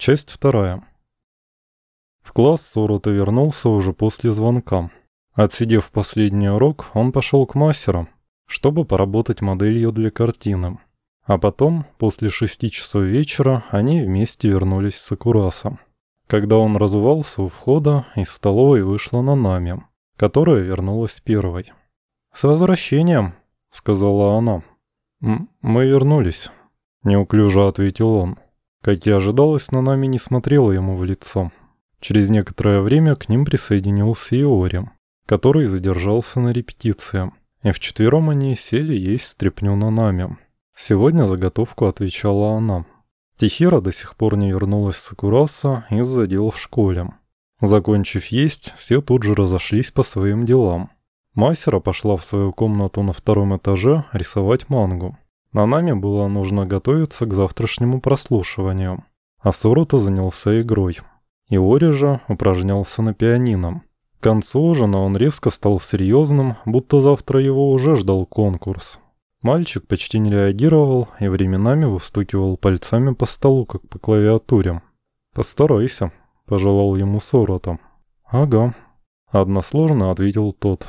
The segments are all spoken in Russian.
Часть вторая. В класс Сорота вернулся уже после звонка. Отсидев последний урок, он пошел к мастеру, чтобы поработать моделью для картины. А потом, после шести часов вечера, они вместе вернулись с Акураса. Когда он разувался у входа, из столовой вышла Нанами, которая вернулась первой. «С возвращением», — сказала она. «Мы вернулись», — неуклюже ответил он. Как и ожидалось, Нанами не смотрела ему в лицо. Через некоторое время к ним присоединился Иори, который задержался на репетиции. И вчетвером они сели есть стряпню Нанами. Сегодня заготовку отвечала она. Тихира до сих пор не вернулась с Акураса из-за дел в школе. Закончив есть, все тут же разошлись по своим делам. Масера пошла в свою комнату на втором этаже рисовать мангу. Нанами было нужно готовиться к завтрашнему прослушиванию, а Сорота занялся игрой. Иори же упражнялся на пианино. К концу ужина он резко стал серьезным, будто завтра его уже ждал конкурс. Мальчик почти не реагировал и временами выстукивал пальцами по столу, как по клавиатуре. «Постарайся», — пожелал ему Сорота. «Ага», — односложно ответил тот.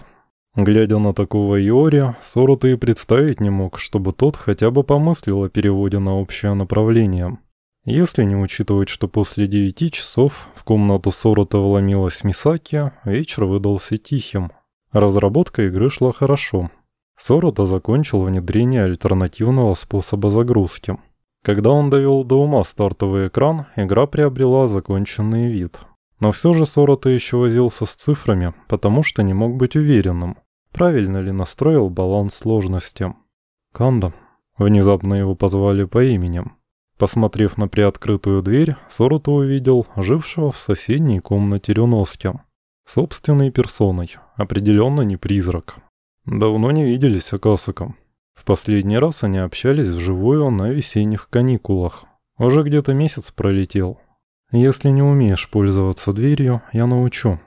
Глядя на такого Иори, Сорота и представить не мог, чтобы тот хотя бы помыслил о переводе на общее направление. Если не учитывать, что после девяти часов в комнату Сорота вломилась Мисаки, вечер выдался тихим. Разработка игры шла хорошо. Сорота закончил внедрение альтернативного способа загрузки. Когда он довел до ума стартовый экран, игра приобрела законченный вид – но все же Сорота еще возился с цифрами, потому что не мог быть уверенным, правильно ли настроил баланс сложности. Канда. Внезапно его позвали по имени. Посмотрев на приоткрытую дверь, Сорота увидел жившего в соседней комнате Рюноски. Собственной персоной, определенно не призрак. Давно не виделись Акасака. В последний раз они общались вживую на весенних каникулах. Уже где-то месяц пролетел, если не умеешь пользоваться дверью, я научу.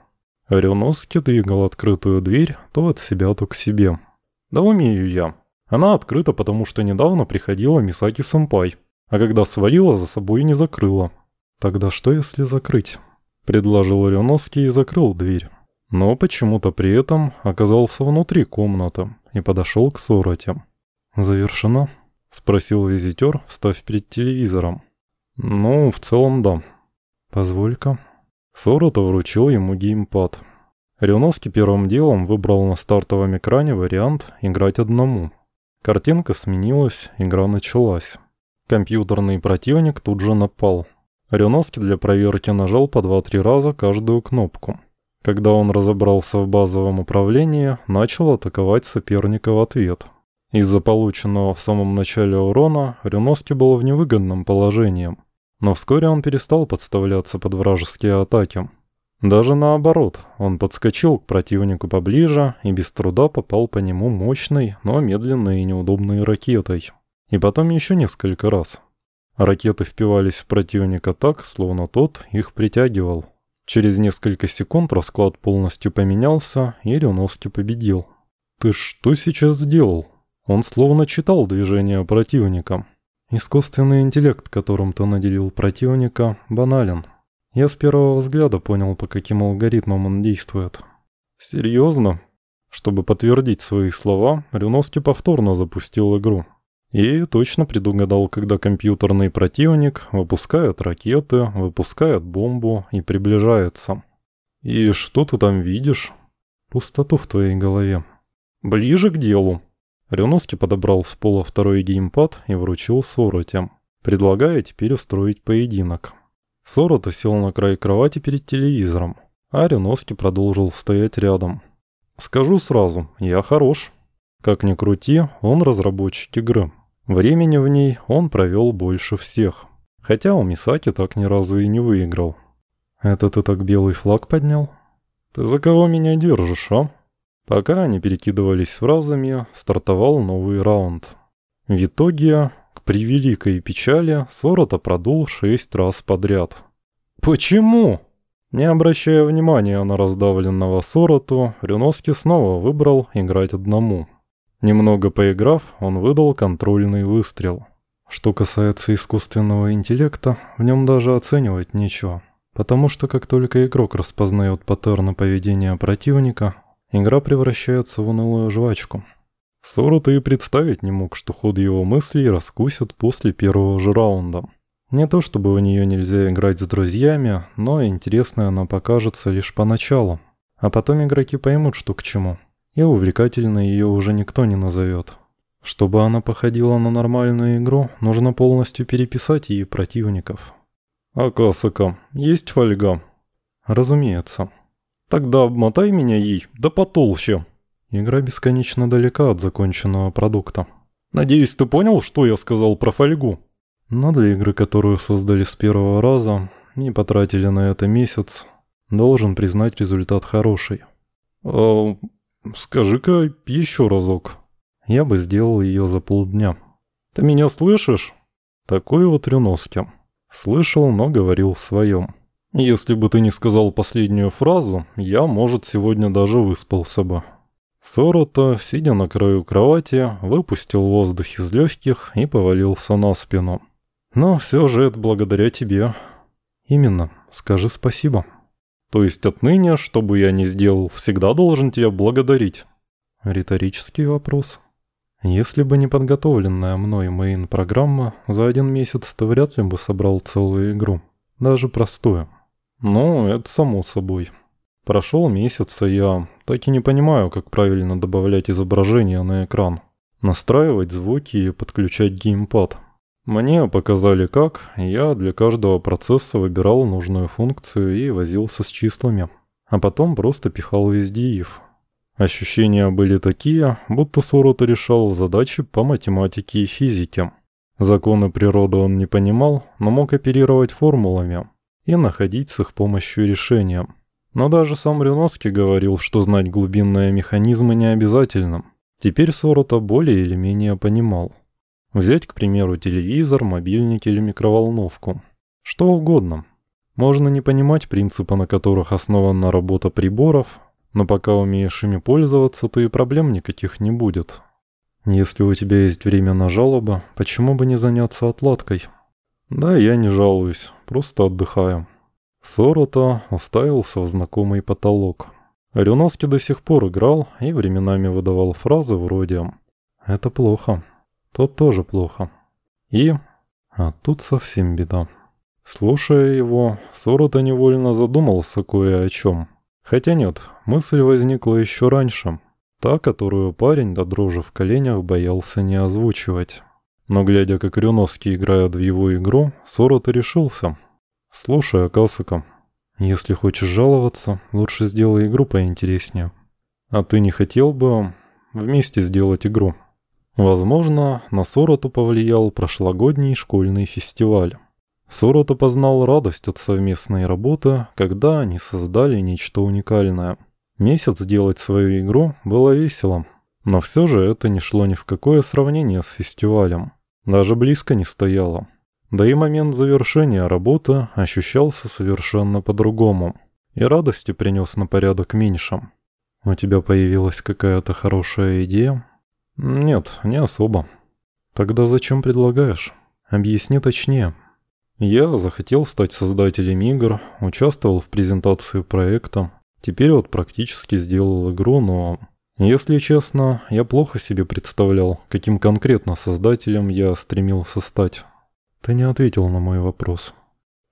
Рюноски двигал открытую дверь то от себя, то к себе. Да умею я. Она открыта, потому что недавно приходила Мисаки-сэмпай, а когда свалила, за собой не закрыла. Тогда что если закрыть? Предложил Рюноски и закрыл дверь. Но почему-то при этом оказался внутри комнаты и подошел к Сороте. «Завершено?» – спросил визитер, встав перед телевизором. «Ну, в целом да», «Позволь-ка». Сорота вручил ему геймпад. Рионовский первым делом выбрал на стартовом экране вариант «Играть одному». Картинка сменилась, игра началась. Компьютерный противник тут же напал. Рионовский для проверки нажал по 2-3 раза каждую кнопку. Когда он разобрался в базовом управлении, начал атаковать соперника в ответ. Из-за полученного в самом начале урона Рюновский был в невыгодном положении. Но вскоре он перестал подставляться под вражеские атаки. Даже наоборот, он подскочил к противнику поближе и без труда попал по нему мощной, но медленной и неудобной ракетой. И потом еще несколько раз. Ракеты впивались в противника так, словно тот их притягивал. Через несколько секунд расклад полностью поменялся, и Рюновский победил. «Ты что сейчас сделал?» Он словно читал движения противника. Искусственный интеллект, которым ты наделил противника, банален. Я с первого взгляда понял, по каким алгоритмам он действует. Серьезно? Чтобы подтвердить свои слова, Рюновский повторно запустил игру. И точно предугадал, когда компьютерный противник выпускает ракеты, выпускает бомбу и приближается. И что ты там видишь? Пустоту в твоей голове. Ближе к делу. Рюновский подобрал с пола второй геймпад и вручил Сороте, предлагая теперь устроить поединок. Сорота сел на край кровати перед телевизором, а Рюновский продолжил стоять рядом. «Скажу сразу, я хорош. Как ни крути, он разработчик игры. Времени в ней он провел больше всех. Хотя у Мисаки так ни разу и не выиграл. Это ты так белый флаг поднял? Ты за кого меня держишь, а?» Пока они перекидывались фразами, стартовал новый раунд. В итоге, к превеликой печали, Сорота продул шесть раз подряд. «Почему?» Не обращая внимания на раздавленного Сороту, Рюновский снова выбрал играть одному. Немного поиграв, он выдал контрольный выстрел. Что касается искусственного интеллекта, в нем даже оценивать нечего. Потому что как только игрок распознает паттерны поведения противника, игра превращается в унылую жвачку. Сорота и представить не мог, что ход его мыслей раскусят после первого же раунда. Не то чтобы в нее нельзя играть с друзьями, но интересной она покажется лишь поначалу. А потом игроки поймут, что к чему. И увлекательной ее уже никто не назовет. Чтобы она походила на нормальную игру, нужно полностью переписать ей противников. «А касака, есть фольга?» «Разумеется». «Тогда обмотай меня ей, да потолще». Игра бесконечно далека от законченного продукта. «Надеюсь, ты понял, что я сказал про фольгу?» Но для игры, которую создали с первого раза, и потратили на это месяц, должен признать результат хороший. «А, скажи-ка еще разок». Я бы сделал ее за полдня. «Ты меня слышишь?» Такой вот Рюноски. Слышал, но говорил в своем. «Если бы ты не сказал последнюю фразу, я, может, сегодня даже выспался бы». Сорота, сидя на краю кровати, выпустил воздух из легких и повалился на спину. Но все же это благодаря тебе. Именно. Скажи спасибо. То есть отныне, что бы я ни сделал, всегда должен тебя благодарить? Риторический вопрос. Если бы не подготовленная мной мейн-программа, за один месяц ты вряд ли бы собрал целую игру. Даже простую. Ну, это само собой. Прошел месяц, и я так и не понимаю, как правильно добавлять изображение на экран. Настраивать звуки и подключать геймпад. Мне показали как, я для каждого процесса выбирал нужную функцию и возился с числами. А потом просто пихал везде if. Ощущения были такие, будто Сорота решал задачи по математике и физике. Законы природы он не понимал, но мог оперировать формулами и находить с их помощью решения. Но даже сам Рюноцкий говорил, что знать глубинные механизмы не обязательно. Теперь Сорота более или менее понимал. Взять, к примеру, телевизор, мобильник или микроволновку. Что угодно. Можно не понимать принципы, на которых основана работа приборов, но пока умеешь ими пользоваться, то и проблем никаких не будет. Если у тебя есть время на жалобы, почему бы не заняться отладкой? Да, я не жалуюсь, просто отдыхаю. Сорота уставился в знакомый потолок. Рюновский до сих пор играл и временами выдавал фразы вроде «Это плохо», то тоже плохо. И... А тут совсем беда. Слушая его, Сорота невольно задумался кое о чем. Хотя нет, мысль возникла еще раньше. Та, которую парень до дрожи в коленях боялся не озвучивать. Но глядя, как Рюновский играет в его игру, Сорота решился. «Слушай, Акасака, если хочешь жаловаться, лучше сделай игру поинтереснее. А ты не хотел бы вместе сделать игру?» Возможно, на Сороту повлиял прошлогодний школьный фестиваль. Сорота познал радость от совместной работы, когда они создали нечто уникальное. Месяц делать свою игру было весело, но все же это не шло ни в какое сравнение с фестивалем. Даже близко не стояло. Да и момент завершения работы ощущался совершенно по-другому. И радости принес на порядок меньше. У тебя появилась какая-то хорошая идея? «Нет, не особо». «Тогда зачем предлагаешь? Объясни точнее». «Я захотел стать создателем игр, участвовал в презентации проекта. Теперь вот практически сделал игру, но... Если честно, я плохо себе представлял, каким конкретно создателем я стремился стать». «Ты не ответил на мой вопрос».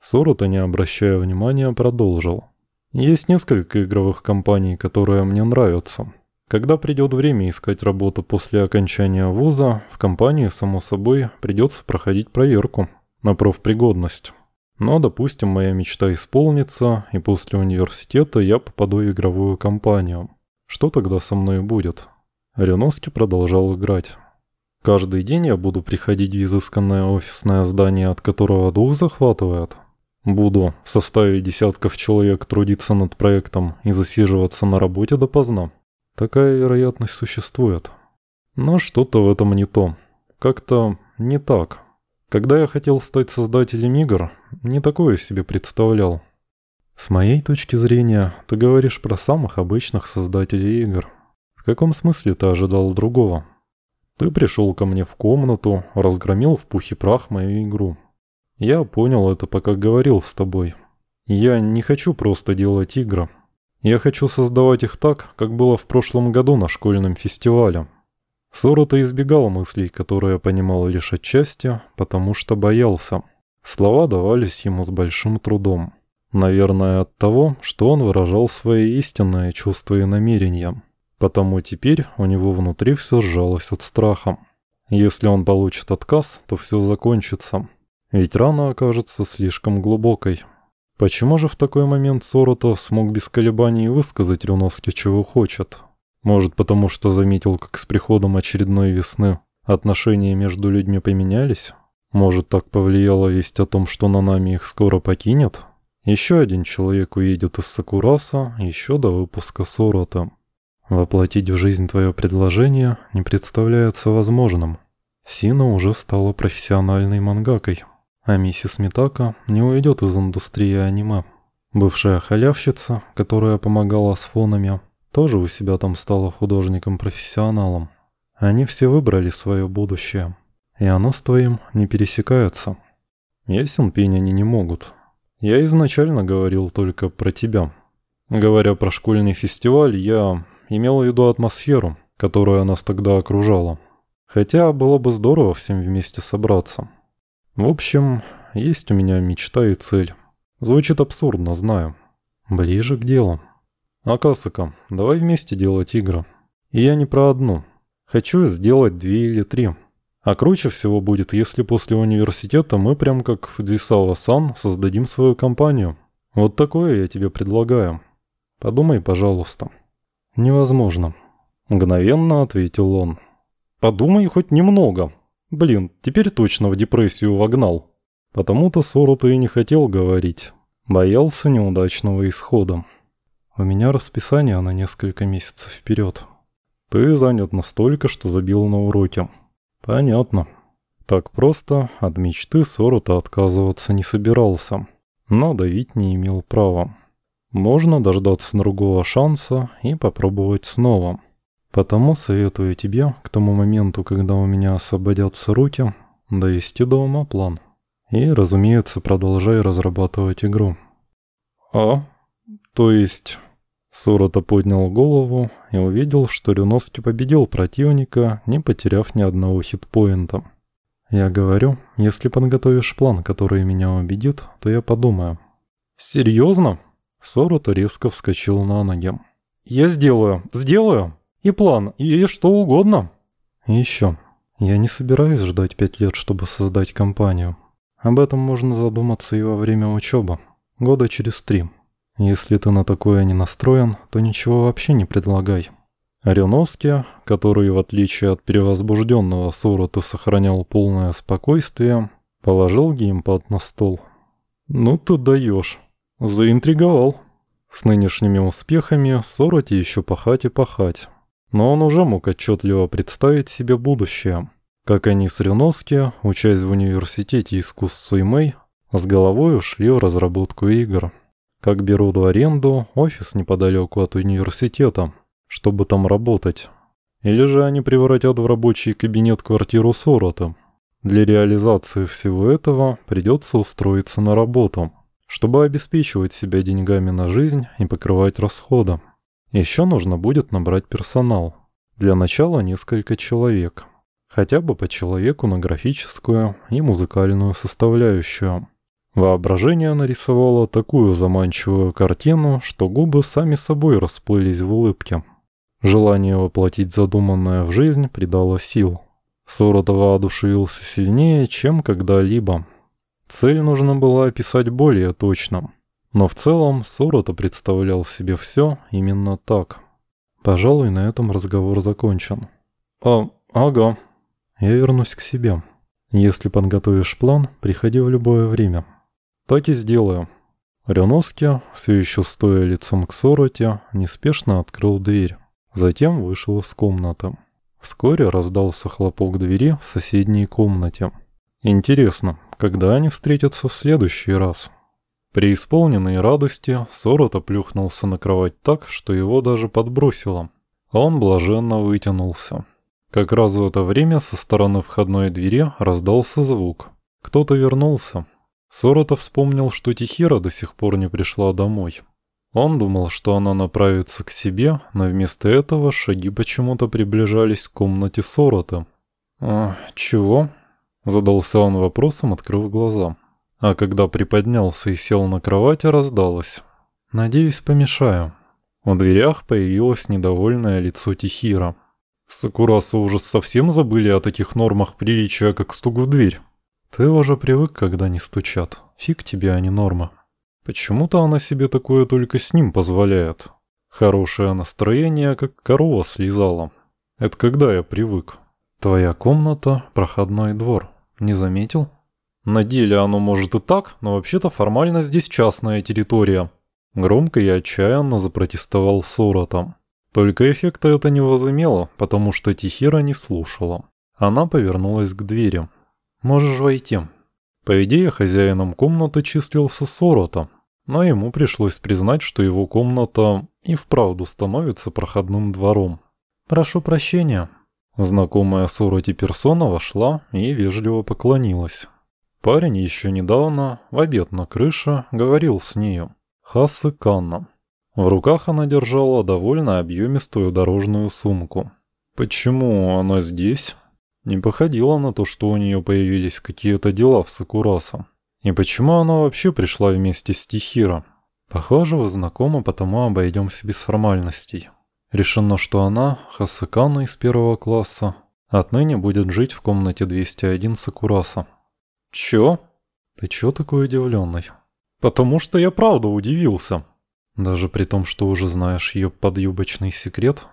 Сорота, не обращая внимания, продолжил. «Есть несколько игровых компаний, которые мне нравятся». Когда придет время искать работу после окончания вуза, в компании, само собой, придется проходить проверку на профпригодность. Но, допустим, моя мечта исполнится, и после университета я попаду в игровую компанию. Что тогда со мной будет? Рюновский продолжал играть. Каждый день я буду приходить в изысканное офисное здание, от которого дух захватывает. Буду в составе десятков человек трудиться над проектом и засиживаться на работе допоздна. Такая вероятность существует. Но что-то в этом не то. Как-то не так. Когда я хотел стать создателем игр, не такое себе представлял. С моей точки зрения, ты говоришь про самых обычных создателей игр. В каком смысле ты ожидал другого? Ты пришел ко мне в комнату, разгромил в пух и прах мою игру. Я понял это, пока говорил с тобой. Я не хочу просто делать игры. Я хочу создавать их так, как было в прошлом году на школьном фестивале. Сорота избегал мыслей, которые понимал лишь отчасти, потому что боялся. Слова давались ему с большим трудом. Наверное, от того, что он выражал свои истинные чувства и намерения. Потому теперь у него внутри все сжалось от страха. Если он получит отказ, то все закончится. Ведь рана окажется слишком глубокой. Почему же в такой момент Сорота смог без колебаний высказать Рюновски, чего хочет? Может, потому что заметил, как с приходом очередной весны отношения между людьми поменялись? Может, так повлияла весть о том, что на нами их скоро покинет? Еще один человек уедет из Сакураса еще до выпуска Сорота. Воплотить в жизнь твое предложение не представляется возможным. Сина уже стала профессиональной мангакой. А миссис Митака не уйдет из индустрии аниме. Бывшая халявщица, которая помогала с фонами, тоже у себя там стала художником-профессионалом. Они все выбрали свое будущее, и оно с твоим не пересекается. Ясен пень они не могут. Я изначально говорил только про тебя. Говоря про школьный фестиваль, я имел в виду атмосферу, которая нас тогда окружала. Хотя было бы здорово всем вместе собраться. В общем, есть у меня мечта и цель. Звучит абсурдно, знаю. Ближе к делу. Акасака, давай вместе делать игры. И я не про одну. Хочу сделать две или три. А круче всего будет, если после университета мы прям как Фудзисава-сан создадим свою компанию. Вот такое я тебе предлагаю. Подумай, пожалуйста. Невозможно. Мгновенно ответил он. Подумай хоть немного. Блин, теперь точно в депрессию вогнал. Потому-то Сору-то и не хотел говорить. Боялся неудачного исхода. У меня расписание на несколько месяцев вперед. Ты занят настолько, что забил на уроки. Понятно. Так просто от мечты Сору-то отказываться не собирался. Но давить не имел права. Можно дождаться другого шанса и попробовать снова. Потому советую тебе к тому моменту, когда у меня освободятся руки, довести до ума план. И, разумеется, продолжай разрабатывать игру. А? То есть... Сорота поднял голову и увидел, что Рюновский победил противника, не потеряв ни одного хитпоинта. Я говорю, если подготовишь план, который меня убедит, то я подумаю. Серьезно? Сорота резко вскочил на ноги. Я сделаю, сделаю. И план, и что угодно. И еще. Я не собираюсь ждать пять лет, чтобы создать компанию. Об этом можно задуматься и во время учебы. Года через три. Если ты на такое не настроен, то ничего вообще не предлагай. Ареновский, который, в отличие от перевозбужденного Сорота, сохранял полное спокойствие, положил геймпад на стол. «Ну ты даешь. Заинтриговал. С нынешними успехами Сороте еще пахать и пахать. Но он уже мог отчетливо представить себе будущее. Как они с Реновски, учась в университете искусств Суймэй, с головой ушли в разработку игр. Как берут в аренду офис неподалеку от университета, чтобы там работать. Или же они превратят в рабочий кабинет квартиру Сорота. Для реализации всего этого придется устроиться на работу, чтобы обеспечивать себя деньгами на жизнь и покрывать расходы. Еще нужно будет набрать персонал. Для начала несколько человек. Хотя бы по человеку на графическую и музыкальную составляющую. Воображение нарисовало такую заманчивую картину, что губы сами собой расплылись в улыбке. Желание воплотить задуманное в жизнь придало сил. Сорота воодушевился сильнее, чем когда-либо. Цель нужно было описать более точно. Но в целом Сорота представлял себе все именно так. Пожалуй, на этом разговор закончен. А, ага. Я вернусь к себе. Если подготовишь план, приходи в любое время. Так и сделаю. Ряновский, все еще стоя лицом к Сороте, неспешно открыл дверь. Затем вышел из комнаты. Вскоре раздался хлопок двери в соседней комнате. Интересно, когда они встретятся в следующий раз? При исполненной радости Сорота плюхнулся на кровать так, что его даже подбросило. Он блаженно вытянулся. Как раз в это время со стороны входной двери раздался звук. Кто-то вернулся. Сорота вспомнил, что Тихира до сих пор не пришла домой. Он думал, что она направится к себе, но вместо этого шаги почему-то приближались к комнате Сорота. «А, чего?» — задался он вопросом, открыв глаза. А когда приподнялся и сел на кровати, раздалось. «Надеюсь, помешаю». В дверях появилось недовольное лицо Тихира. Сакураса уже совсем забыли о таких нормах приличия, как стук в дверь. Ты уже привык, когда не стучат. Фиг тебе, а не норма. Почему-то она себе такое только с ним позволяет. Хорошее настроение, как корова слезала. Это когда я привык. Твоя комната — проходной двор. Не заметил? На деле оно может и так, но вообще-то формально здесь частная территория. Громко и отчаянно запротестовал Соротом. Только эффекта это не возымело, потому что Тихира не слушала. Она повернулась к двери. «Можешь войти». По идее, хозяином комнаты числился Сорота, но ему пришлось признать, что его комната и вправду становится проходным двором. «Прошу прощения». Знакомая Сороте персона вошла и вежливо поклонилась. Парень еще недавно, в обед на крыше, говорил с нею. Хасы Канна. В руках она держала довольно объемистую дорожную сумку. Почему она здесь? Не походило на то, что у нее появились какие-то дела в Сакураса. И почему она вообще пришла вместе с Тихиро? Похоже, вы знакомы, потому обойдемся без формальностей. Решено, что она, Хасакана из первого класса, отныне будет жить в комнате 201 Сакураса. Чё? Ты чё такой удивленный? Потому что я правда удивился. Даже при том, что уже знаешь ее подъюбочный секрет?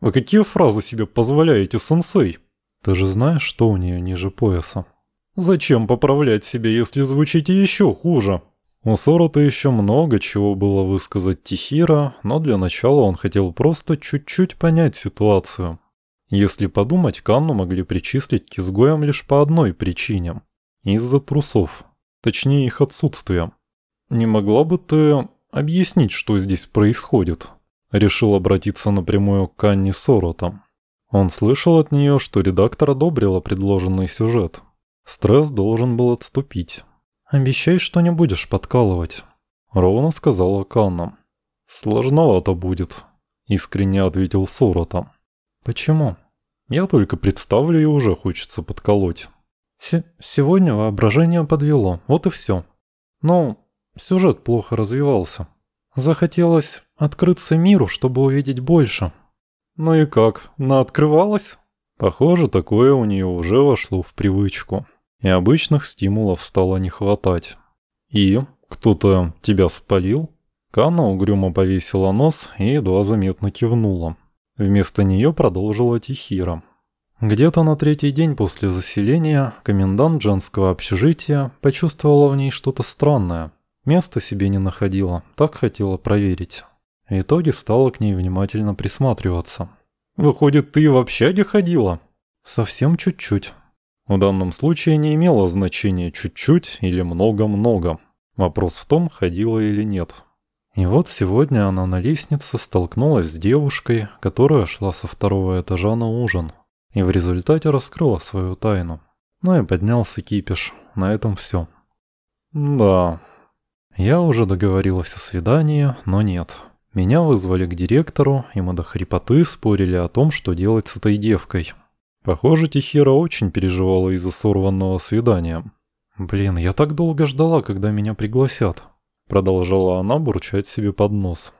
Вы какие фразы себе позволяете, сенсей? Ты же знаешь, что у нее ниже пояса? Зачем поправлять себя, если звучите еще хуже? У Сорота еще много чего было высказать Тихира, но для начала он хотел просто чуть-чуть понять ситуацию. Если подумать, Канну могли причислить к изгоям лишь по одной причине. Из-за трусов. Точнее, их отсутствия. Не могла бы ты объяснить, что здесь происходит. Решил обратиться напрямую к Анне Сорота. Он слышал от нее, что редактор одобрила предложенный сюжет. Стресс должен был отступить. «Обещай, что не будешь подкалывать», — ровно сказала Канна. «Сложновато будет», — искренне ответил Сорота. «Почему?» «Я только представлю, и уже хочется подколоть». С «Сегодня воображение подвело, вот и все. Ну, Сюжет плохо развивался. Захотелось открыться миру, чтобы увидеть больше. Ну и как, наоткрывалась? Похоже, такое у нее уже вошло в привычку. И обычных стимулов стало не хватать. И кто-то тебя спалил? Канна угрюмо повесила нос и едва заметно кивнула. Вместо нее продолжила Тихира. Где-то на третий день после заселения комендант женского общежития почувствовала в ней что-то странное. Места себе не находила, так хотела проверить. В итоге стала к ней внимательно присматриваться. «Выходит, ты в общаге ходила?» «Совсем чуть-чуть». В данном случае не имело значения чуть-чуть или много-много. Вопрос в том, ходила или нет. И вот сегодня она на лестнице столкнулась с девушкой, которая шла со второго этажа на ужин. И в результате раскрыла свою тайну. Ну и поднялся кипиш. На этом все. Да, я уже договорилась о свидании, но нет. Меня вызвали к директору, и мы до хрипоты спорили о том, что делать с этой девкой. Похоже, Тихира очень переживала из-за сорванного свидания. «Блин, я так долго ждала, когда меня пригласят», — продолжала она бурчать себе под нос.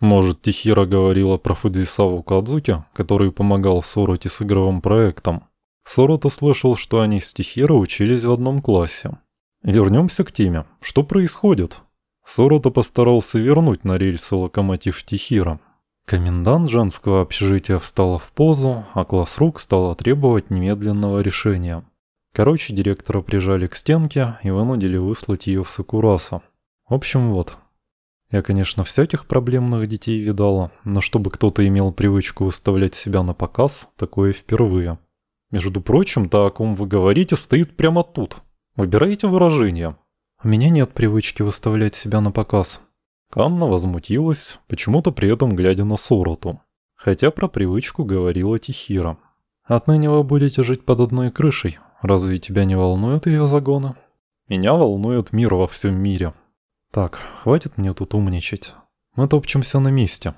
Может, Тихира говорила про Фудзисаву Кадзуки, который помогал Сороте с игровым проектом. Сорота слышал, что они с Тихира учились в одном классе. Вернемся к теме. Что происходит? Сорота постарался вернуть на рельсы локомотив Тихира. Комендант женского общежития встала в позу, а класс рук стал требовать немедленного решения. Короче, директора прижали к стенке и вынудили выслать ее в Сакураса. В общем, вот. Я, конечно, всяких проблемных детей видала, но чтобы кто-то имел привычку выставлять себя на показ, такое впервые. Между прочим, то, о ком вы говорите, стоит прямо тут. Выбирайте выражение. У меня нет привычки выставлять себя на показ. Канна возмутилась, почему-то при этом глядя на Сороту. Хотя про привычку говорила Тихира. Отныне вы будете жить под одной крышей. Разве тебя не волнует ее загоны? Меня волнует мир во всем мире. Так, хватит мне тут умничать. Мы топчемся на месте.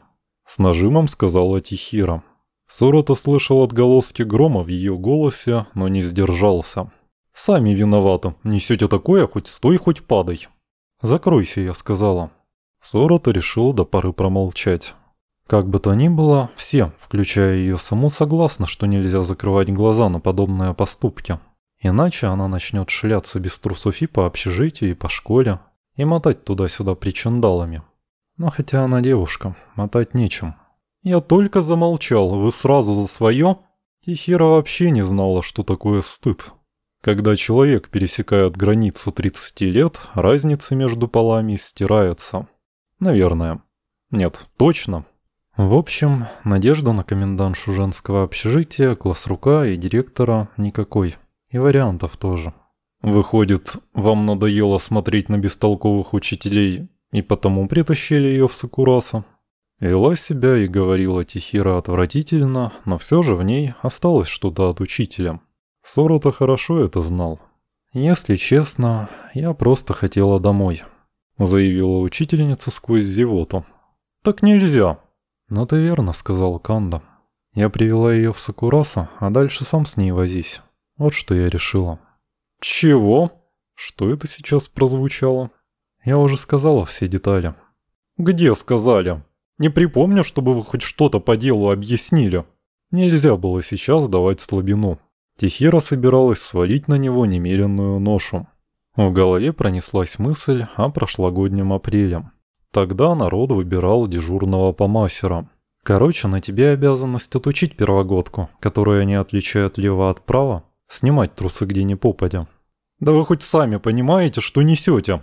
С нажимом сказала Тихира. Сорота слышал отголоски грома в ее голосе, но не сдержался. «Сами виноваты. Несете такое, хоть стой, хоть падай». «Закройся», — я сказала. Сорота решил до поры промолчать. Как бы то ни было, все, включая ее саму, согласны, что нельзя закрывать глаза на подобные поступки. Иначе она начнет шляться без трусов и по общежитию, и по школе, и мотать туда-сюда причиндалами. Но хотя она девушка, мотать нечем. Я только замолчал, вы сразу за свое? Тихира вообще не знала, что такое стыд. Когда человек пересекает границу 30 лет, разница между полами стирается. Наверное. Нет, точно. В общем, надежда на комендантшу женского общежития, класс рука и директора никакой. И вариантов тоже. Выходит, вам надоело смотреть на бестолковых учителей, и потому притащили ее в Сакураса? Вела себя и говорила Тихира отвратительно, но все же в ней осталось что-то от учителя. Сорота хорошо это знал. «Если честно, я просто хотела домой», — заявила учительница сквозь зевоту. «Так нельзя», «Ну ты верно», — сказал Канда. «Я привела ее в Сакураса, а дальше сам с ней возись. Вот что я решила». «Чего? Что это сейчас прозвучало?» «Я уже сказала все детали». «Где сказали? Не припомню, чтобы вы хоть что-то по делу объяснили». Нельзя было сейчас давать слабину. Тихира собиралась свалить на него немеренную ношу. В голове пронеслась мысль о прошлогоднем апреле. Тогда народ выбирал дежурного по массерам. Короче, на тебе обязанность отучить первогодку, которая не отличает лево от права, снимать трусы где ни попадя. Да вы хоть сами понимаете, что несете?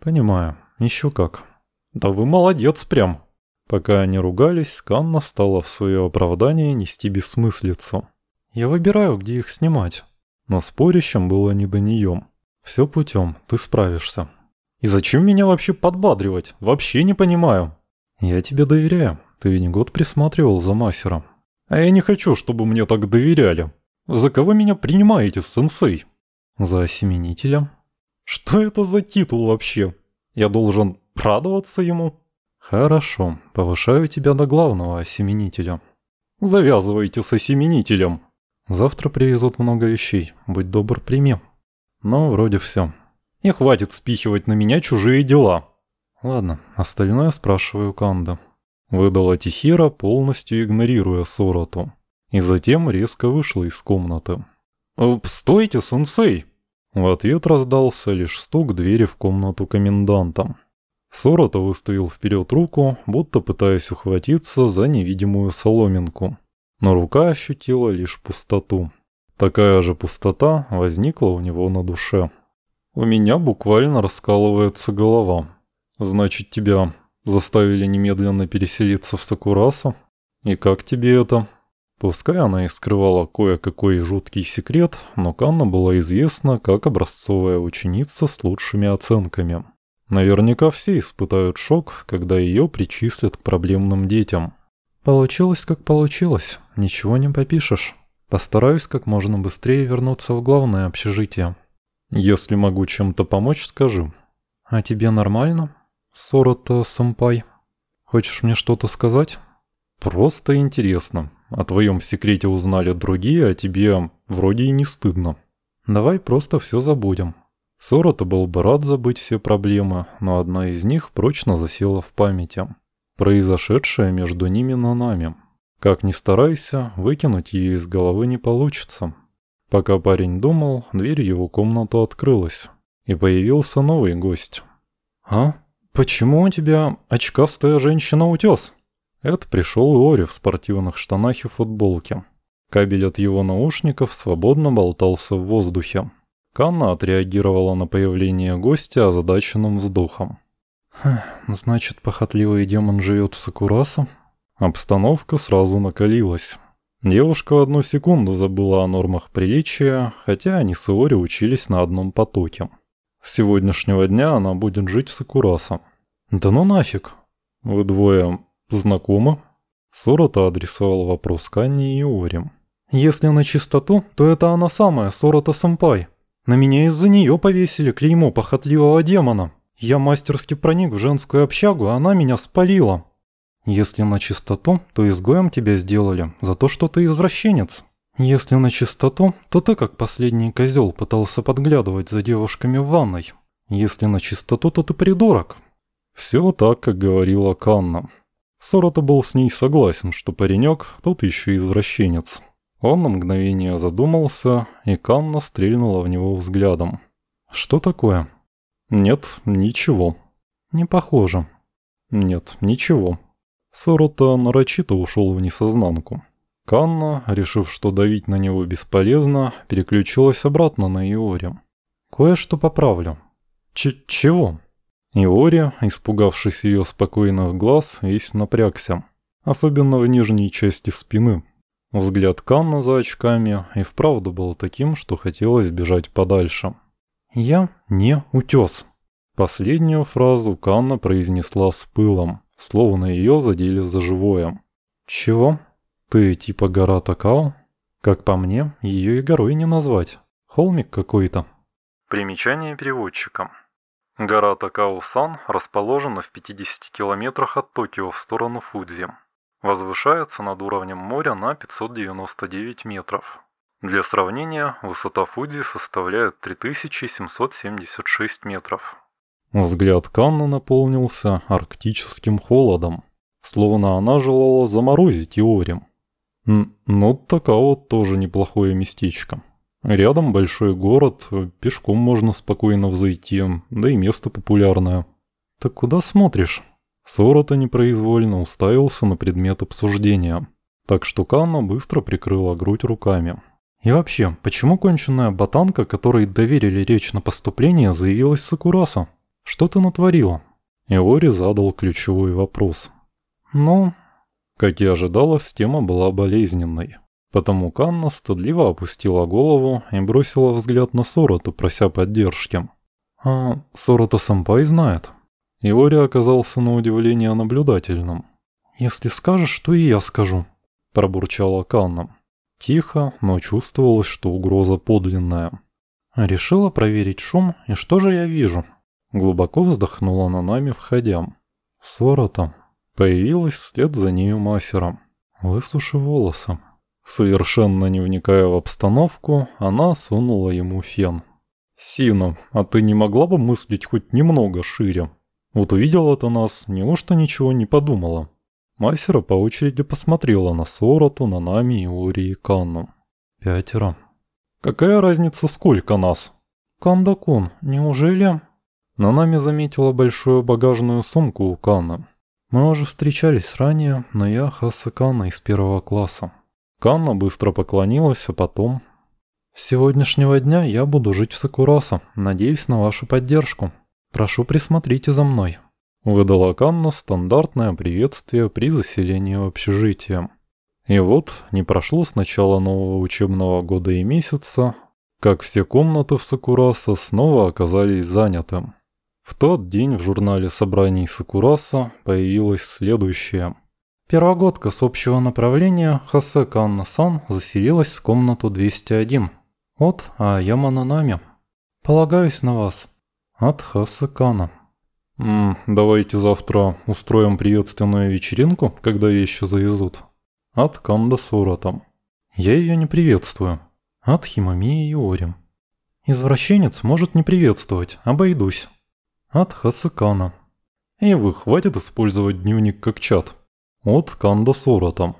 Понимаю, еще как. Да вы молодец прям. Пока они ругались, Канна стала в свое оправдание нести бессмыслицу. Я выбираю, где их снимать. Но спорящим было не до нее. Все путем, ты справишься. И зачем меня вообще подбадривать? Вообще не понимаю. Я тебе доверяю. Ты ведь год присматривал за мастером. А я не хочу, чтобы мне так доверяли. За кого меня принимаете, сенсей? За осеменителя. Что это за титул вообще? Я должен радоваться ему? Хорошо, повышаю тебя до главного осеменителя. Завязывайте с осеменителем. Завтра привезут много вещей. Будь добр, прими. Ну, вроде все. И хватит спихивать на меня чужие дела. Ладно, остальное спрашиваю Канда. Выдала Тихира, полностью игнорируя Сороту. И затем резко вышла из комнаты. «Э, «Стойте, сенсей!» В ответ раздался лишь стук двери в комнату коменданта. Сорота выставил вперед руку, будто пытаясь ухватиться за невидимую соломинку. Но рука ощутила лишь пустоту. Такая же пустота возникла у него на душе. У меня буквально раскалывается голова. Значит, тебя заставили немедленно переселиться в Сакураса? И как тебе это? Пускай она и скрывала кое-какой жуткий секрет, но Канна была известна как образцовая ученица с лучшими оценками. Наверняка все испытают шок, когда ее причислят к проблемным детям. Получилось как получилось, ничего не попишешь. Постараюсь как можно быстрее вернуться в главное общежитие. Если могу чем-то помочь, скажи. А тебе нормально? Сорота-сэмпай. Хочешь мне что-то сказать? Просто интересно. О твоем секрете узнали другие, а тебе вроде и не стыдно. Давай просто все забудем. Сорота был бы рад забыть все проблемы, но одна из них прочно засела в памяти. Произошедшее между ними на нами. Как ни старайся, выкинуть ее из головы не получится. Пока парень думал, дверь его комнату открылась, и появился новый гость. «А? Почему у тебя очкастая женщина-утес?» Это пришел Иори в спортивных штанах и футболке. Кабель от его наушников свободно болтался в воздухе. Канна отреагировала на появление гостя озадаченным вздохом. «Значит, похотливый демон живет в Сакураса?» Обстановка сразу накалилась. Девушка в одну секунду забыла о нормах приличия, хотя они с Иори учились на одном потоке. С сегодняшнего дня она будет жить в Сакураса. Да ну нафиг. Вы двое знакомы? Сорота адресовал вопрос Канни и Иори. Если на чистоту, то это она самая, Сорота-сэмпай. На меня из-за нее повесили клеймо похотливого демона. Я мастерски проник в женскую общагу, а она меня спалила. Если на чистоту, то изгоем тебя сделали за то, что ты извращенец. Если на чистоту, то ты как последний козел пытался подглядывать за девушками в ванной. Если на чистоту, то ты придурок. Все так, как говорила Канна. Сорота был с ней согласен, что паренек тот еще извращенец. Он на мгновение задумался, и Канна стрельнула в него взглядом. «Что такое?» «Нет, ничего». «Не похоже». «Нет, ничего». Сорота нарочито ушел в несознанку. Канна, решив, что давить на него бесполезно, переключилась обратно на Иори. «Кое-что поправлю». Ч «Чего?» Иори, испугавшись ее спокойных глаз, весь напрягся. Особенно в нижней части спины. Взгляд Канна за очками и вправду был таким, что хотелось бежать подальше. «Я не утес». Последнюю фразу Канна произнесла с пылом, словно ее задели за живое. «Чего? Ты типа гора Такао? Как по мне, ее и горой не назвать. Холмик какой-то». Примечание переводчика. Гора Такао-сан расположена в 50 километрах от Токио в сторону Фудзи. Возвышается над уровнем моря на 599 метров. Для сравнения, высота Фудзи составляет 3776 метров. Взгляд Канны наполнился арктическим холодом, словно она желала заморозить Иорем. Ну, Такао тоже неплохое местечко. Рядом большой город, пешком можно спокойно взойти, да и место популярное. Так куда смотришь? Сорота непроизвольно уставился на предмет обсуждения, так что Канна быстро прикрыла грудь руками. И вообще, почему конченная ботанка, которой доверили речь на поступление, заявилась Сакураса? Что ты натворила? Иори задал ключевой вопрос. Ну, как и ожидалось, тема была болезненной. Потому Канна стыдливо опустила голову и бросила взгляд на Сороту, прося поддержки. «А Сорота-сэмпай знает». Иори оказался на удивление наблюдательным. «Если скажешь, то и я скажу», – пробурчала Канна. Тихо, но чувствовалось, что угроза подлинная. Решила проверить шум, и что же я вижу? Глубоко вздохнула на нами, входя. Сорота. Появилась вслед за нею Масера. Высуши волосы. Совершенно не вникая в обстановку, она сунула ему фен. «Сина, а ты не могла бы мыслить хоть немного шире? Вот увидела ты нас, неужто ничего не подумала?» Масера по очереди посмотрела на Сороту, на нами, и Ори и Канну. «Пятеро». «Какая разница, сколько нас?» «Кандакун, неужели...» На нами заметила большую багажную сумку у Канны. Мы уже встречались ранее, но я Хаса Канна из первого класса. Канна быстро поклонилась, а потом... «С сегодняшнего дня я буду жить в Сакураса. Надеюсь на вашу поддержку. Прошу присмотрите за мной». Выдала Канна стандартное приветствие при заселении в общежитие. И вот, не прошло с начала нового учебного года и месяца, как все комнаты в Сакураса снова оказались заняты. В тот день в журнале собраний Сакураса появилось следующее – Первогодка с общего направления Хасека Анна-сан заселилась в комнату 201. От Аяма Нанами. Полагаюсь на вас. От Хасекана. Ммм, давайте завтра устроим приветственную вечеринку, когда вещи завезут. От Канда Сурата. Я ее не приветствую. От Химамии Иори. Извращенец может не приветствовать, обойдусь. От Хасекана. И вы хватит использовать дневник как чат. От Канда Сорота.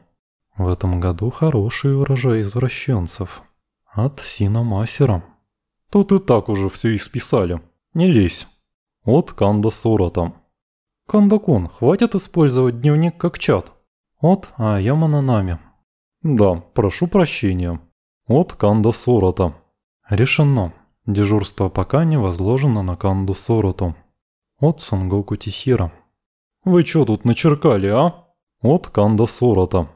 В этом году хороший урожай извращенцев. От Сина Масера. Тут и так уже все исписали. Не лезь. От Канда Сорота. Кандакун, хватит использовать дневник как чат. От Аяма Нанами. Да, прошу прощения. От Канда Сорота. Решено. Дежурство пока не возложено на Канду Сороту. От Сангоку Тихира. Вы чё тут начеркали, а? от Канда Сорота.